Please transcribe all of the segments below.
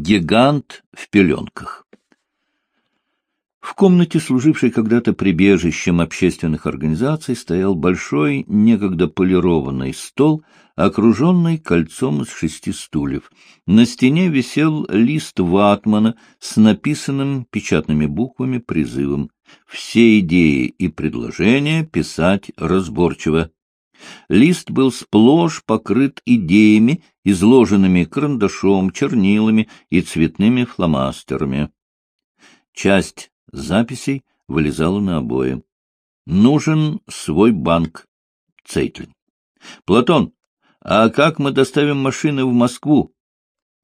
Гигант в пеленках. В комнате, служившей когда-то прибежищем общественных организаций, стоял большой, некогда полированный стол, окруженный кольцом из шести стульев. На стене висел лист ватмана с написанным печатными буквами призывом «Все идеи и предложения писать разборчиво». Лист был сплошь покрыт идеями, изложенными карандашом, чернилами и цветными фломастерами. Часть записей вылезала на обои. Нужен свой банк. Цейтлин. Платон, а как мы доставим машины в Москву?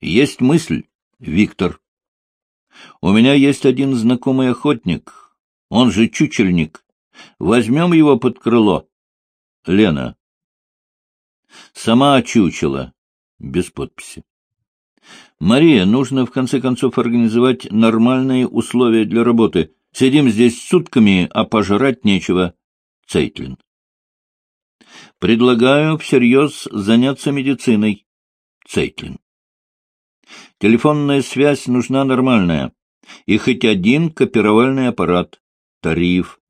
Есть мысль, Виктор. У меня есть один знакомый охотник, он же чучельник. Возьмем его под крыло. Лена. Сама чучела. Без подписи. Мария, нужно в конце концов организовать нормальные условия для работы. Сидим здесь сутками, а пожрать нечего. Цейтлин. Предлагаю всерьез заняться медициной. Цейтлин. Телефонная связь нужна нормальная. И хоть один копировальный аппарат. Тариф.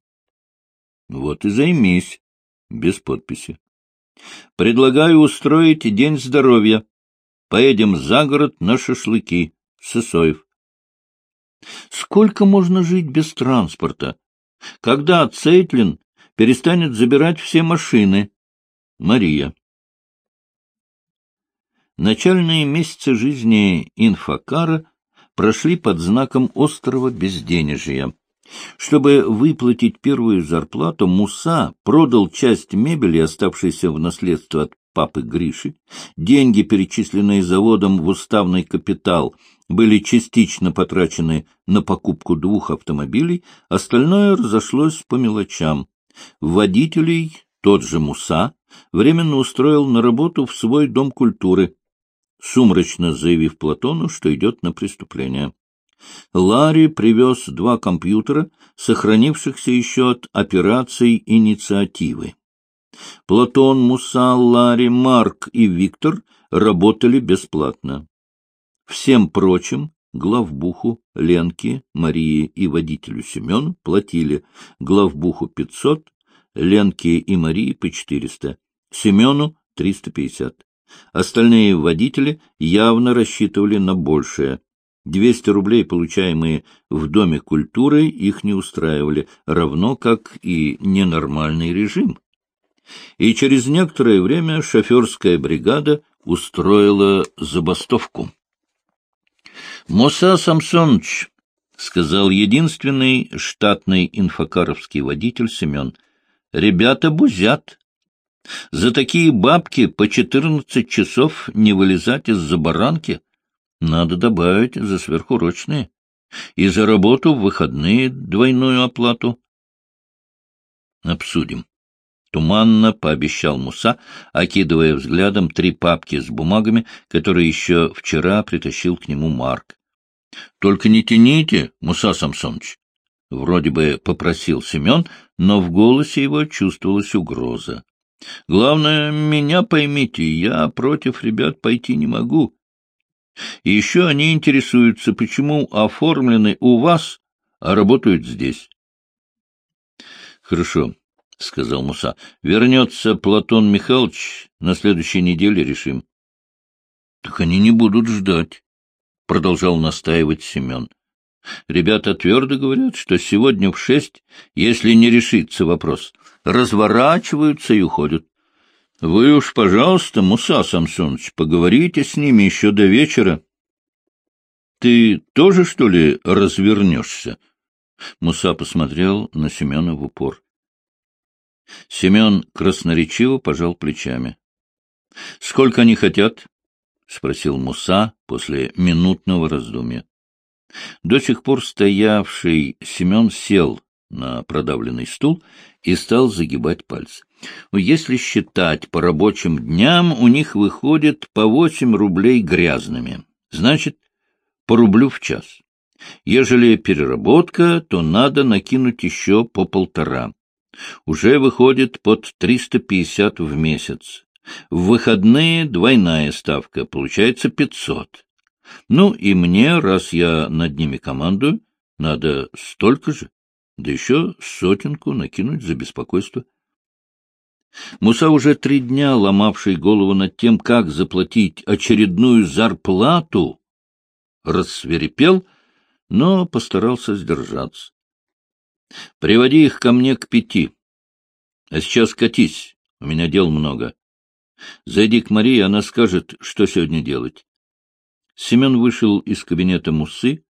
Вот и займись. Без подписи. Предлагаю устроить День здоровья. Поедем за город на шашлыки. Сысоев. Сколько можно жить без транспорта? Когда Цейтлин перестанет забирать все машины? Мария. Начальные месяцы жизни инфокара прошли под знаком острого безденежья. Чтобы выплатить первую зарплату, Муса продал часть мебели, оставшейся в наследство от папы Гриши. Деньги, перечисленные заводом в уставный капитал, были частично потрачены на покупку двух автомобилей, остальное разошлось по мелочам. Водителей тот же Муса временно устроил на работу в свой дом культуры, сумрачно заявив Платону, что идет на преступление. Ларри привез два компьютера, сохранившихся еще от операций инициативы. Платон, Муса, Ларри, Марк и Виктор работали бесплатно. Всем прочим, главбуху, Ленке, Марии и водителю Семену платили главбуху 500, Ленке и Марии по 400, Семену 350. Остальные водители явно рассчитывали на большее. Двести рублей, получаемые в Доме культуры, их не устраивали, равно как и ненормальный режим. И через некоторое время шоферская бригада устроила забастовку. — Моса Самсонович, — сказал единственный штатный инфокаровский водитель Семен, — ребята бузят. За такие бабки по четырнадцать часов не вылезать из-за баранки — надо добавить за сверхурочные. И за работу в выходные двойную оплату. Обсудим. Туманно пообещал Муса, окидывая взглядом три папки с бумагами, которые еще вчера притащил к нему Марк. — Только не тяните, Муса Самсонович. Вроде бы попросил Семен, но в голосе его чувствовалась угроза. — Главное, меня поймите, я против ребят пойти не могу. И еще они интересуются, почему оформлены у вас, а работают здесь. — Хорошо, — сказал Муса. — Вернется Платон Михайлович, на следующей неделе решим. — Так они не будут ждать, — продолжал настаивать Семен. Ребята твердо говорят, что сегодня в шесть, если не решится вопрос, разворачиваются и уходят. Вы уж, пожалуйста, Муса Самсонович, поговорите с ними еще до вечера. Ты тоже, что ли, развернешься? Муса посмотрел на Семена в упор. Семен красноречиво пожал плечами. — Сколько они хотят? — спросил Муса после минутного раздумья. До сих пор стоявший Семен сел на продавленный стул и стал загибать пальцы. Если считать по рабочим дням, у них выходит по восемь рублей грязными. Значит, по рублю в час. Ежели переработка, то надо накинуть еще по полтора. Уже выходит под триста пятьдесят в месяц. В выходные двойная ставка, получается пятьсот. Ну и мне, раз я над ними командую, надо столько же, да еще сотенку накинуть за беспокойство. Муса, уже три дня ломавший голову над тем, как заплатить очередную зарплату, рассверепел, но постарался сдержаться. — Приводи их ко мне к пяти. А сейчас катись, у меня дел много. Зайди к Марии, она скажет, что сегодня делать. Семен вышел из кабинета Мусы,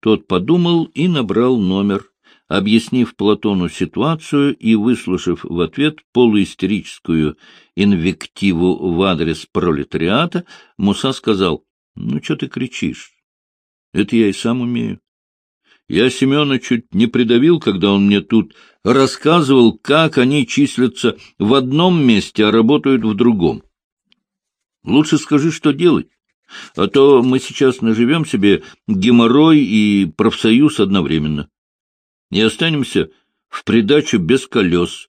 тот подумал и набрал номер. Объяснив Платону ситуацию и выслушав в ответ полуистерическую инвективу в адрес пролетариата, Муса сказал, — Ну, что ты кричишь? Это я и сам умею. Я Семена чуть не придавил, когда он мне тут рассказывал, как они числятся в одном месте, а работают в другом. Лучше скажи, что делать. А то мы сейчас наживем себе геморрой и профсоюз одновременно. И останемся в придачу без колес.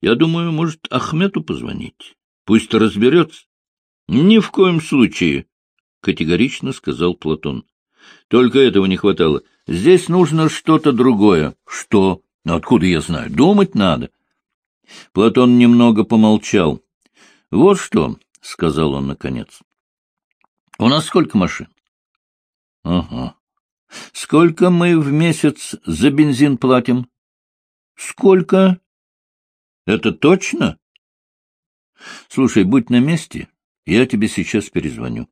Я думаю, может, Ахмету позвонить? Пусть разберется. — Ни в коем случае, — категорично сказал Платон. — Только этого не хватало. Здесь нужно что-то другое. — Что? Ну, откуда я знаю? Думать надо. Платон немного помолчал. — Вот что, — сказал он наконец. — У нас сколько машин? — Ага. — Сколько мы в месяц за бензин платим? — Сколько? — Это точно? — Слушай, будь на месте, я тебе сейчас перезвоню.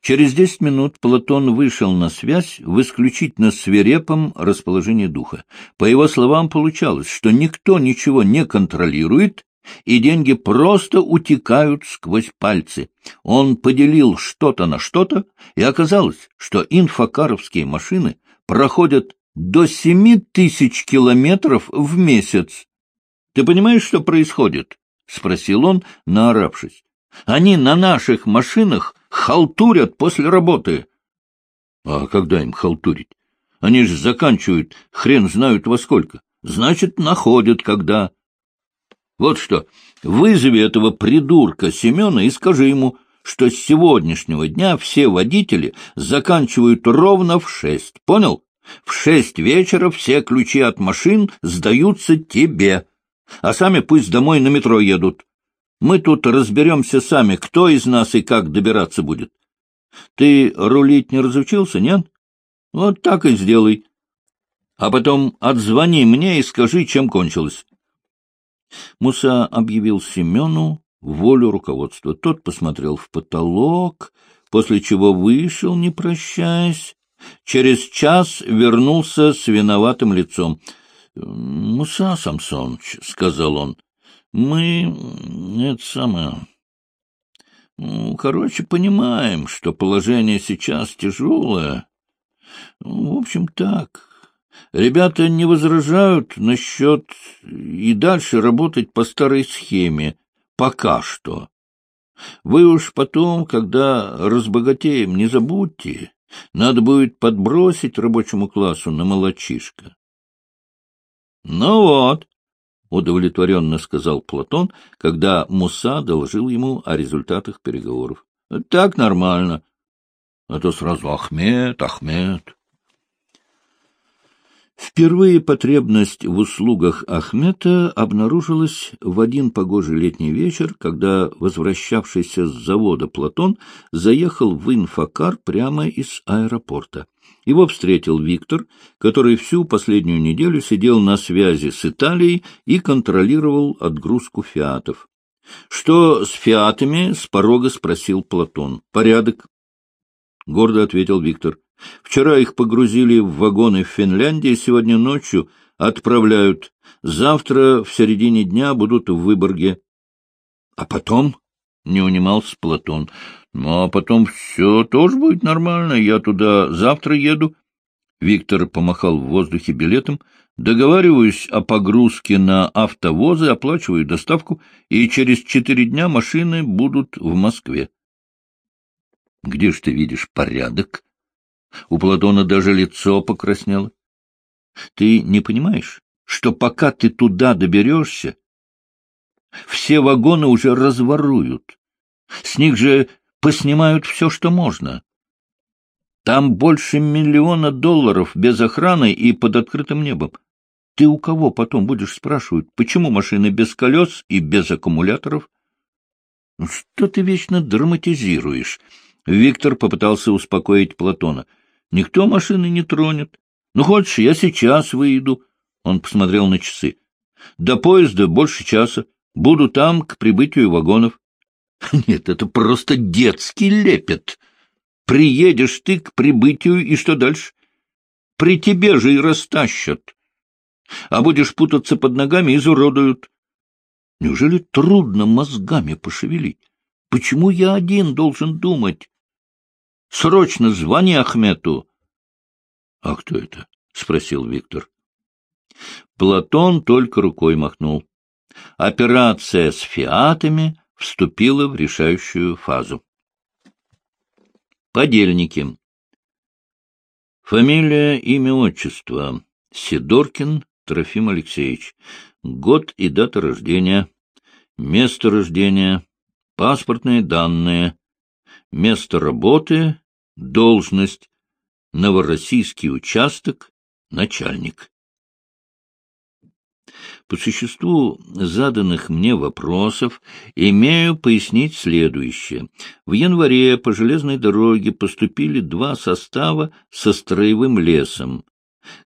Через десять минут Платон вышел на связь в исключительно свирепом расположении духа. По его словам, получалось, что никто ничего не контролирует, и деньги просто утекают сквозь пальцы. Он поделил что-то на что-то, и оказалось, что инфокаровские машины проходят до семи тысяч километров в месяц. — Ты понимаешь, что происходит? — спросил он, наоравшись. — Они на наших машинах халтурят после работы. — А когда им халтурить? Они же заканчивают хрен знают во сколько. Значит, находят когда. Вот что, вызови этого придурка Семена и скажи ему, что с сегодняшнего дня все водители заканчивают ровно в шесть. Понял? В шесть вечера все ключи от машин сдаются тебе, а сами пусть домой на метро едут. Мы тут разберемся сами, кто из нас и как добираться будет. Ты рулить не разучился, нет? Вот так и сделай. А потом отзвони мне и скажи, чем кончилось. Муса объявил Семену волю руководства. Тот посмотрел в потолок, после чего вышел, не прощаясь. Через час вернулся с виноватым лицом. — Муса Самсонович, — сказал он, — мы, это самое, ну, короче, понимаем, что положение сейчас тяжелое. Ну, в общем, так. Ребята не возражают насчет и дальше работать по старой схеме. Пока что. Вы уж потом, когда разбогатеем, не забудьте. Надо будет подбросить рабочему классу на молочишко. Ну вот, — удовлетворенно сказал Платон, когда Муса доложил ему о результатах переговоров. — Так нормально. А то сразу Ахмед, Ахмед. Впервые потребность в услугах Ахмета обнаружилась в один погожий летний вечер, когда возвращавшийся с завода Платон заехал в инфокар прямо из аэропорта. Его встретил Виктор, который всю последнюю неделю сидел на связи с Италией и контролировал отгрузку фиатов. — Что с фиатами? — с порога спросил Платон. — Порядок. — гордо ответил Виктор. — Вчера их погрузили в вагоны в Финляндии, сегодня ночью отправляют. Завтра в середине дня будут в Выборге. — А потом? — не унимался Платон. Ну, а потом все тоже будет нормально, я туда завтра еду. Виктор помахал в воздухе билетом. Договариваюсь о погрузке на автовозы, оплачиваю доставку, и через четыре дня машины будут в Москве. Где ж ты видишь порядок? У Платона даже лицо покраснело. Ты не понимаешь, что пока ты туда доберешься, все вагоны уже разворуют. С них же поснимают все, что можно. Там больше миллиона долларов без охраны и под открытым небом. Ты у кого потом будешь спрашивать, почему машины без колес и без аккумуляторов? Ну, что ты вечно драматизируешь? Виктор попытался успокоить Платона. Никто машины не тронет. Ну, хочешь, я сейчас выйду. Он посмотрел на часы. До поезда больше часа. Буду там к прибытию вагонов. Нет, это просто детский лепет. Приедешь ты к прибытию, и что дальше? При тебе же и растащат. А будешь путаться под ногами, изуродуют. Неужели трудно мозгами пошевелить? Почему я один должен думать? Срочно звони Ахмету. — А кто это? — спросил Виктор. Платон только рукой махнул. Операция с фиатами вступила в решающую фазу. Подельники. Фамилия, имя, отчество. Сидоркин Трофим Алексеевич. Год и дата рождения. Место рождения. Паспортные данные. Место работы. Должность. Новороссийский участок. Начальник. По существу заданных мне вопросов имею пояснить следующее. В январе по железной дороге поступили два состава со строевым лесом,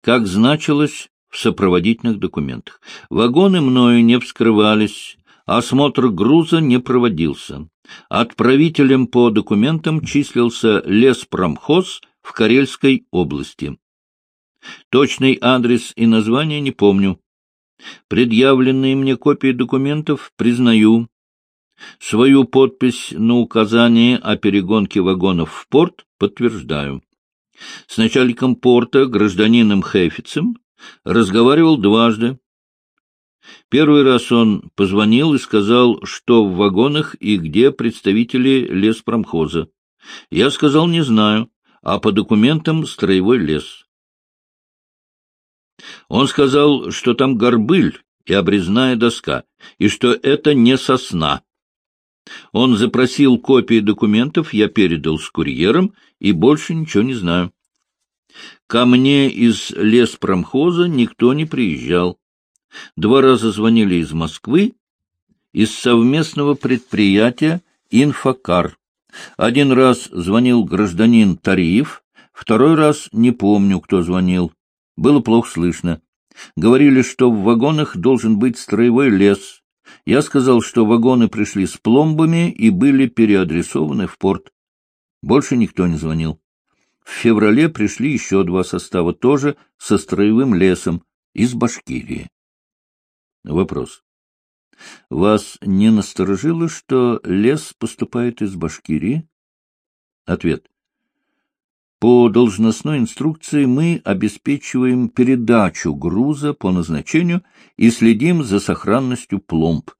как значилось в сопроводительных документах. Вагоны мною не вскрывались, осмотр груза не проводился. Отправителем по документам числился леспромхоз в Карельской области. Точный адрес и название не помню. Предъявленные мне копии документов признаю. Свою подпись на указание о перегонке вагонов в порт подтверждаю. С начальником порта, гражданином Хейфицем, разговаривал дважды. Первый раз он позвонил и сказал, что в вагонах и где представители леспромхоза. Я сказал, не знаю, а по документам строевой лес. Он сказал, что там горбыль и обрезная доска, и что это не сосна. Он запросил копии документов, я передал с курьером, и больше ничего не знаю. Ко мне из леспромхоза никто не приезжал. Два раза звонили из Москвы, из совместного предприятия «Инфокар». Один раз звонил гражданин Тариев, второй раз не помню, кто звонил. Было плохо слышно. Говорили, что в вагонах должен быть строевой лес. Я сказал, что вагоны пришли с пломбами и были переадресованы в порт. Больше никто не звонил. В феврале пришли еще два состава, тоже со строевым лесом, из Башкирии. Вопрос. Вас не насторожило, что лес поступает из Башкирии? Ответ. По должностной инструкции мы обеспечиваем передачу груза по назначению и следим за сохранностью пломб.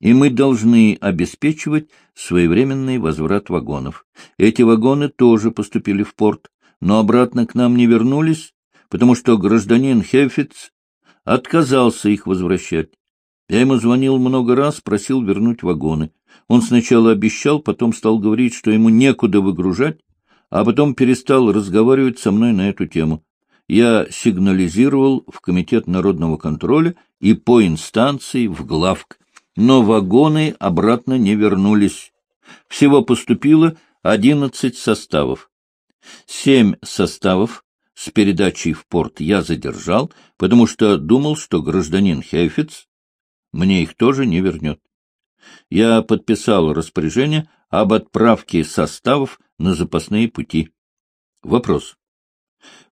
И мы должны обеспечивать своевременный возврат вагонов. Эти вагоны тоже поступили в порт, но обратно к нам не вернулись, потому что гражданин Хефиц отказался их возвращать. Я ему звонил много раз, просил вернуть вагоны. Он сначала обещал, потом стал говорить, что ему некуда выгружать, а потом перестал разговаривать со мной на эту тему. Я сигнализировал в Комитет народного контроля и по инстанции в главк, но вагоны обратно не вернулись. Всего поступило одиннадцать составов. Семь составов с передачей в порт я задержал, потому что думал, что гражданин Хейфиц мне их тоже не вернет. Я подписал распоряжение об отправке составов на запасные пути. Вопрос.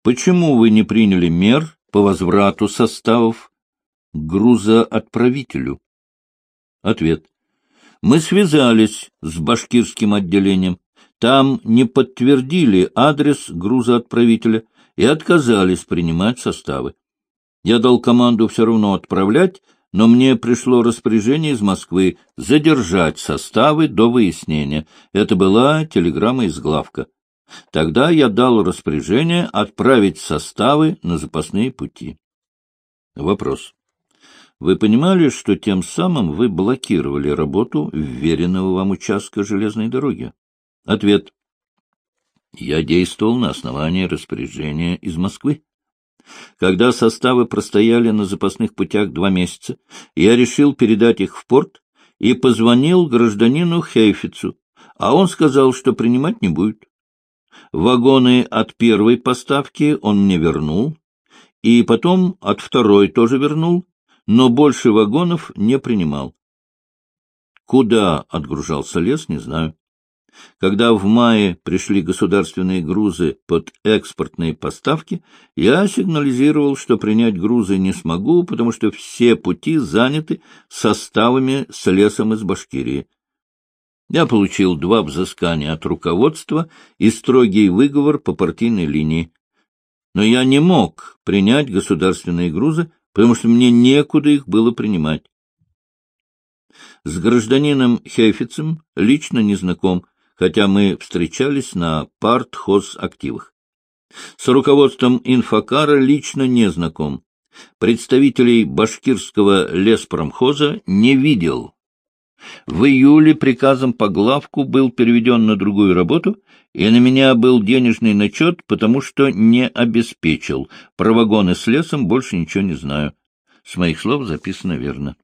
Почему вы не приняли мер по возврату составов грузоотправителю? Ответ. Мы связались с башкирским отделением. Там не подтвердили адрес грузоотправителя и отказались принимать составы. Я дал команду все равно отправлять, но мне пришло распоряжение из Москвы задержать составы до выяснения. Это была телеграмма из главка. Тогда я дал распоряжение отправить составы на запасные пути. Вопрос. Вы понимали, что тем самым вы блокировали работу вверенного вам участка железной дороги? Ответ. Я действовал на основании распоряжения из Москвы. Когда составы простояли на запасных путях два месяца, я решил передать их в порт и позвонил гражданину Хейфицу, а он сказал, что принимать не будет. Вагоны от первой поставки он мне вернул, и потом от второй тоже вернул, но больше вагонов не принимал. Куда отгружался лес, не знаю. Когда в мае пришли государственные грузы под экспортные поставки, я сигнализировал, что принять грузы не смогу, потому что все пути заняты составами с лесом из Башкирии. Я получил два взыскания от руководства и строгий выговор по партийной линии. Но я не мог принять государственные грузы, потому что мне некуда их было принимать. С гражданином Хейфицем лично не знаком, хотя мы встречались на партхоз-активах. С руководством инфокара лично не знаком. Представителей башкирского леспромхоза не видел. В июле приказом по главку был переведен на другую работу, и на меня был денежный начет, потому что не обеспечил. Про вагоны с лесом больше ничего не знаю. С моих слов записано верно.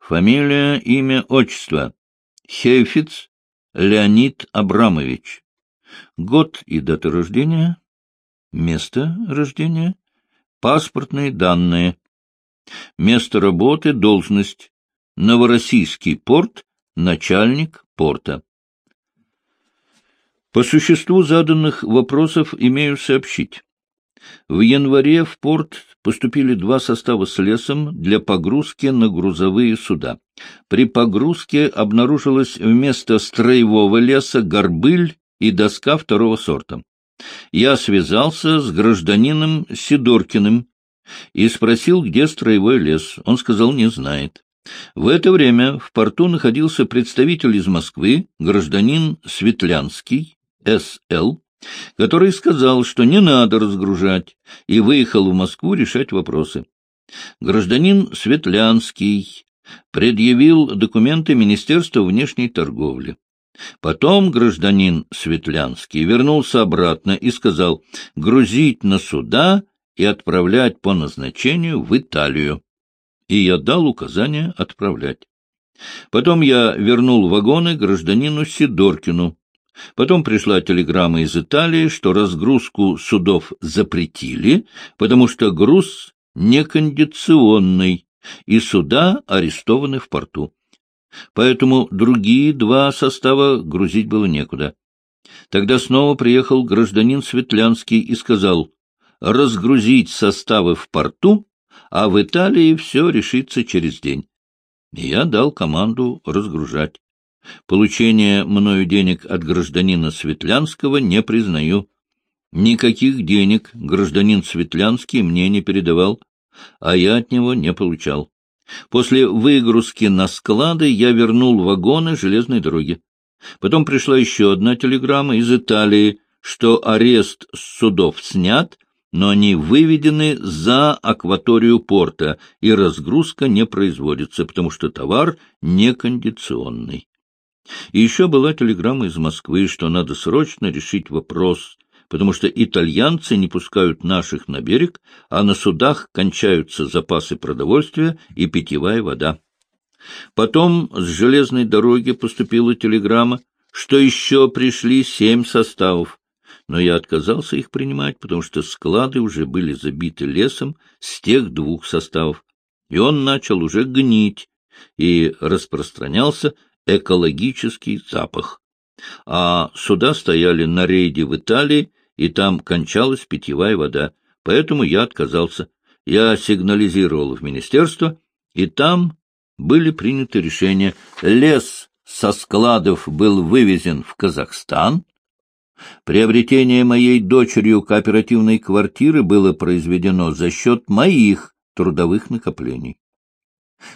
Фамилия, имя, отчество. Хейфиц Леонид Абрамович. Год и дата рождения. Место рождения. Паспортные данные. Место работы, должность. Новороссийский порт, начальник порта. По существу заданных вопросов имею сообщить. В январе в порт поступили два состава с лесом для погрузки на грузовые суда. При погрузке обнаружилось вместо строевого леса горбыль и доска второго сорта. Я связался с гражданином Сидоркиным и спросил, где строевой лес. Он сказал, не знает. В это время в порту находился представитель из Москвы, гражданин Светлянский, С.Л., который сказал, что не надо разгружать, и выехал в Москву решать вопросы. Гражданин Светлянский предъявил документы Министерства внешней торговли. Потом гражданин Светлянский вернулся обратно и сказал грузить на суда и отправлять по назначению в Италию и я дал указание отправлять. Потом я вернул вагоны гражданину Сидоркину. Потом пришла телеграмма из Италии, что разгрузку судов запретили, потому что груз некондиционный, и суда арестованы в порту. Поэтому другие два состава грузить было некуда. Тогда снова приехал гражданин Светлянский и сказал, разгрузить составы в порту а в Италии все решится через день. Я дал команду разгружать. Получение мною денег от гражданина Светлянского не признаю. Никаких денег гражданин Светлянский мне не передавал, а я от него не получал. После выгрузки на склады я вернул вагоны железной дороги. Потом пришла еще одна телеграмма из Италии, что арест с судов снят, но они выведены за акваторию порта, и разгрузка не производится, потому что товар некондиционный. И еще была телеграмма из Москвы, что надо срочно решить вопрос, потому что итальянцы не пускают наших на берег, а на судах кончаются запасы продовольствия и питьевая вода. Потом с железной дороги поступила телеграмма, что еще пришли семь составов, но я отказался их принимать, потому что склады уже были забиты лесом с тех двух составов, и он начал уже гнить, и распространялся экологический запах. А суда стояли на рейде в Италии, и там кончалась питьевая вода, поэтому я отказался. Я сигнализировал в министерство, и там были приняты решения. Лес со складов был вывезен в Казахстан, Приобретение моей дочерью кооперативной квартиры было произведено за счет моих трудовых накоплений.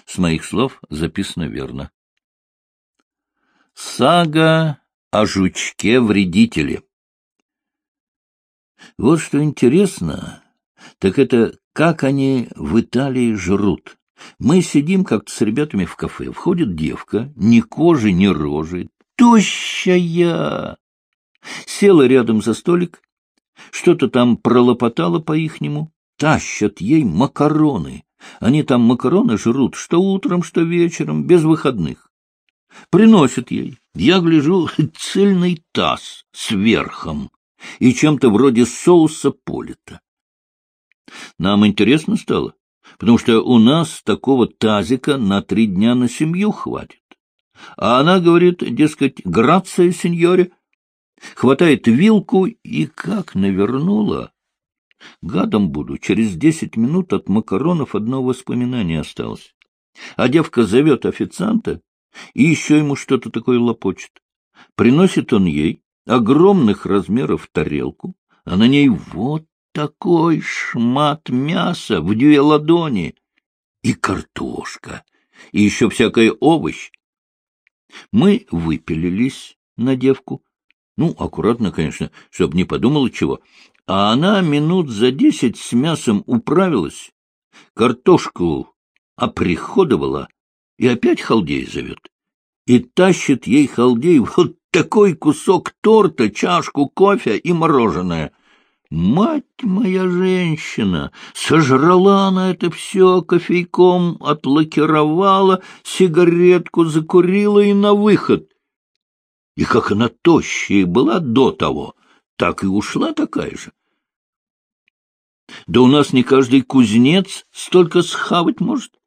С моих слов записано верно. Сага о жучке-вредителе. Вот что интересно, так это как они в Италии жрут. Мы сидим как-то с ребятами в кафе. Входит девка, ни кожи, ни рожи, тощая, Села рядом за столик, что-то там пролопотала по-ихнему, тащат ей макароны. Они там макароны жрут что утром, что вечером, без выходных. Приносят ей. Я гляжу, цельный таз с верхом и чем-то вроде соуса полита. Нам интересно стало, потому что у нас такого тазика на три дня на семью хватит. А она говорит, дескать, грация, сеньоре, хватает вилку и как навернула. Гадом буду, через десять минут от макаронов одно воспоминание осталось. А девка зовет официанта и еще ему что-то такое лопочет. Приносит он ей огромных размеров тарелку, а на ней вот такой шмат мяса в две ладони и картошка, и еще всякая овощ. Мы выпилились на девку, ну, аккуратно, конечно, чтобы не подумала чего, а она минут за десять с мясом управилась, картошку оприходовала и опять халдей зовет. И тащит ей халдей вот такой кусок торта, чашку кофе и мороженое. Мать моя женщина! Сожрала она это все, кофейком отлакировала, сигаретку закурила и на выход. И как она тощая была до того, так и ушла такая же. Да у нас не каждый кузнец столько схавать может.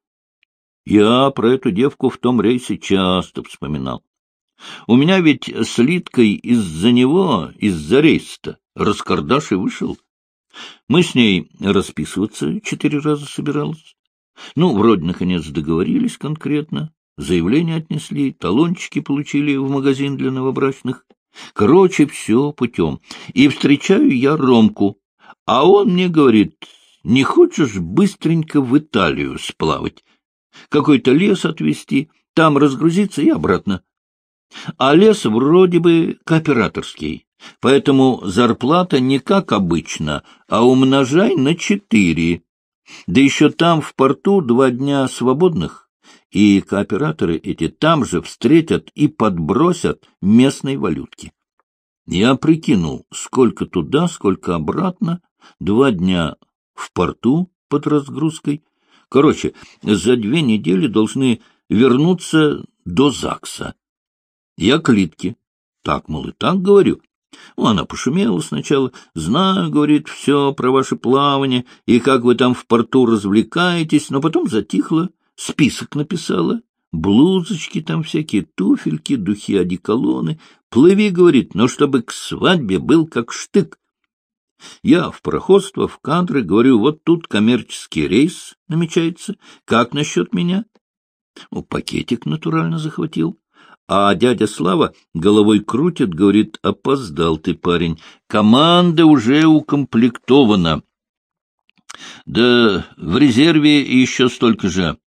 Я про эту девку в том рейсе часто вспоминал. У меня ведь с Литкой из-за него, из-за рейса раскардаш и вышел. Мы с ней расписываться четыре раза собирались. Ну, вроде, наконец, договорились конкретно. Заявление отнесли, талончики получили в магазин для новобрачных. Короче, все путем. И встречаю я Ромку, а он мне говорит, не хочешь быстренько в Италию сплавать? Какой-то лес отвезти, там разгрузиться и обратно. А лес вроде бы кооператорский, поэтому зарплата не как обычно, а умножай на четыре. Да еще там в порту два дня свободных, и кооператоры эти там же встретят и подбросят местной валютки. Я прикинул, сколько туда, сколько обратно, два дня в порту под разгрузкой. Короче, за две недели должны вернуться до ЗАГСа. Я к Литке. Так, мол, и так говорю. Ну, она пошумела сначала. Знаю, говорит, все про ваше плавание и как вы там в порту развлекаетесь, но потом затихла, список написала. Блузочки там всякие, туфельки, духи, одеколоны. Плыви, говорит, но чтобы к свадьбе был как штык. Я в проходство, в кадры, говорю, вот тут коммерческий рейс намечается. Как насчет меня? Ну, пакетик натурально захватил. А дядя Слава головой крутит, говорит, опоздал ты, парень. Команда уже укомплектована. Да в резерве еще столько же.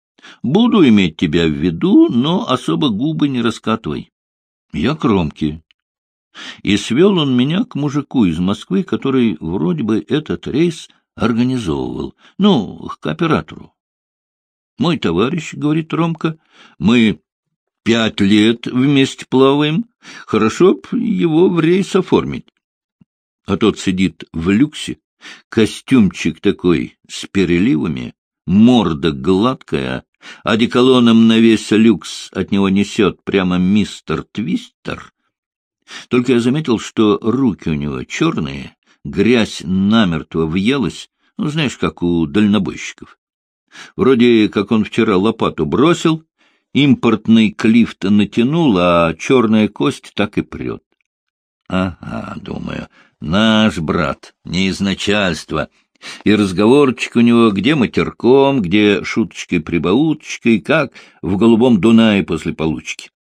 Буду иметь тебя в виду, но особо губы не раскатывай. Я кромки. И свел он меня к мужику из Москвы, который вроде бы этот рейс организовывал. Ну, к оператору. Мой товарищ, — говорит Ромка, — мы пять лет вместе плаваем. Хорошо б его в рейс оформить. А тот сидит в люксе, костюмчик такой с переливами, морда гладкая, одеколоном на весь люкс от него несет прямо мистер Твистер. Только я заметил, что руки у него черные, грязь намертво въелась, ну, знаешь, как у дальнобойщиков. Вроде как он вчера лопату бросил, импортный клифт натянул, а черная кость так и прет. Ага, думаю, наш брат, не из начальства. И разговорчик у него где матерком, где шуточкой-прибауточкой, как в голубом Дунае после получки.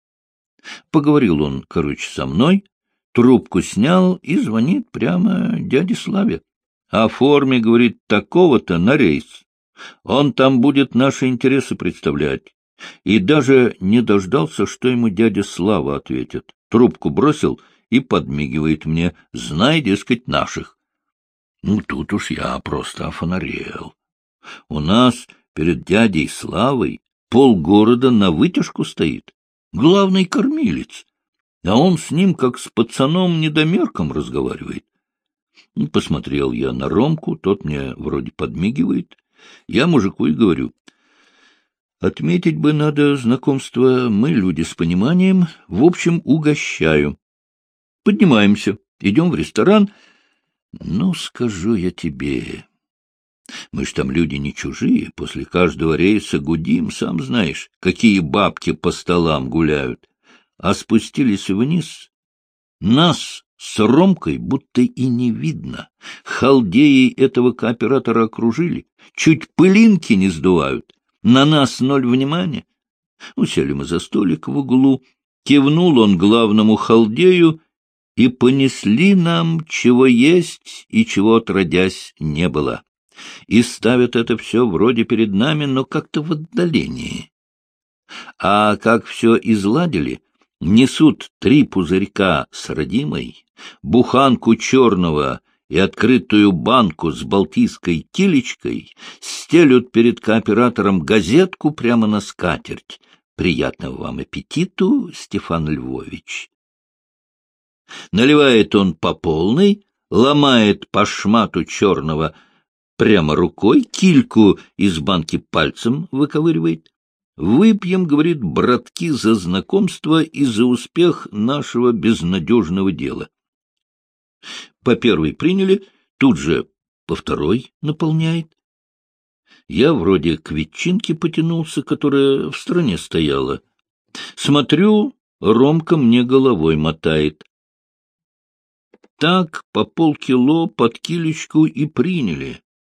Поговорил он, короче, со мной, трубку снял и звонит прямо дяде Славе. О форме, говорит, такого-то на рейс. Он там будет наши интересы представлять. И даже не дождался, что ему дядя Слава ответит. Трубку бросил и подмигивает мне. Знай, дескать, наших. Ну, тут уж я просто офонарел. У нас перед дядей Славой полгорода на вытяжку стоит главный кормилец. а он с ним, как с пацаном-недомерком, разговаривает. И посмотрел я на Ромку, тот мне вроде подмигивает. Я мужику и говорю, отметить бы надо знакомство, мы люди с пониманием, в общем, угощаю. Поднимаемся, идем в ресторан. Ну, скажу я тебе, мы ж там люди не чужие, после каждого рейса гудим, сам знаешь, какие бабки по столам гуляют. А спустились вниз, нас с Ромкой будто и не видно. Халдеи этого кооператора окружили, чуть пылинки не сдувают. На нас ноль внимания. Усели мы за столик в углу, кивнул он главному халдею, и понесли нам, чего есть и чего отродясь не было и ставят это все вроде перед нами, но как-то в отдалении. А как все изладили, несут три пузырька с родимой, буханку черного и открытую банку с балтийской килечкой, стелют перед кооператором газетку прямо на скатерть. Приятного вам аппетиту, Стефан Львович. Наливает он по полной, ломает по шмату черного прямо рукой, кильку из банки пальцем выковыривает. Выпьем, говорит, братки, за знакомство и за успех нашего безнадежного дела. По первой приняли, тут же по второй наполняет. Я вроде к ветчинке потянулся, которая в стране стояла. Смотрю, Ромка мне головой мотает. Так по полкило под килечку и приняли.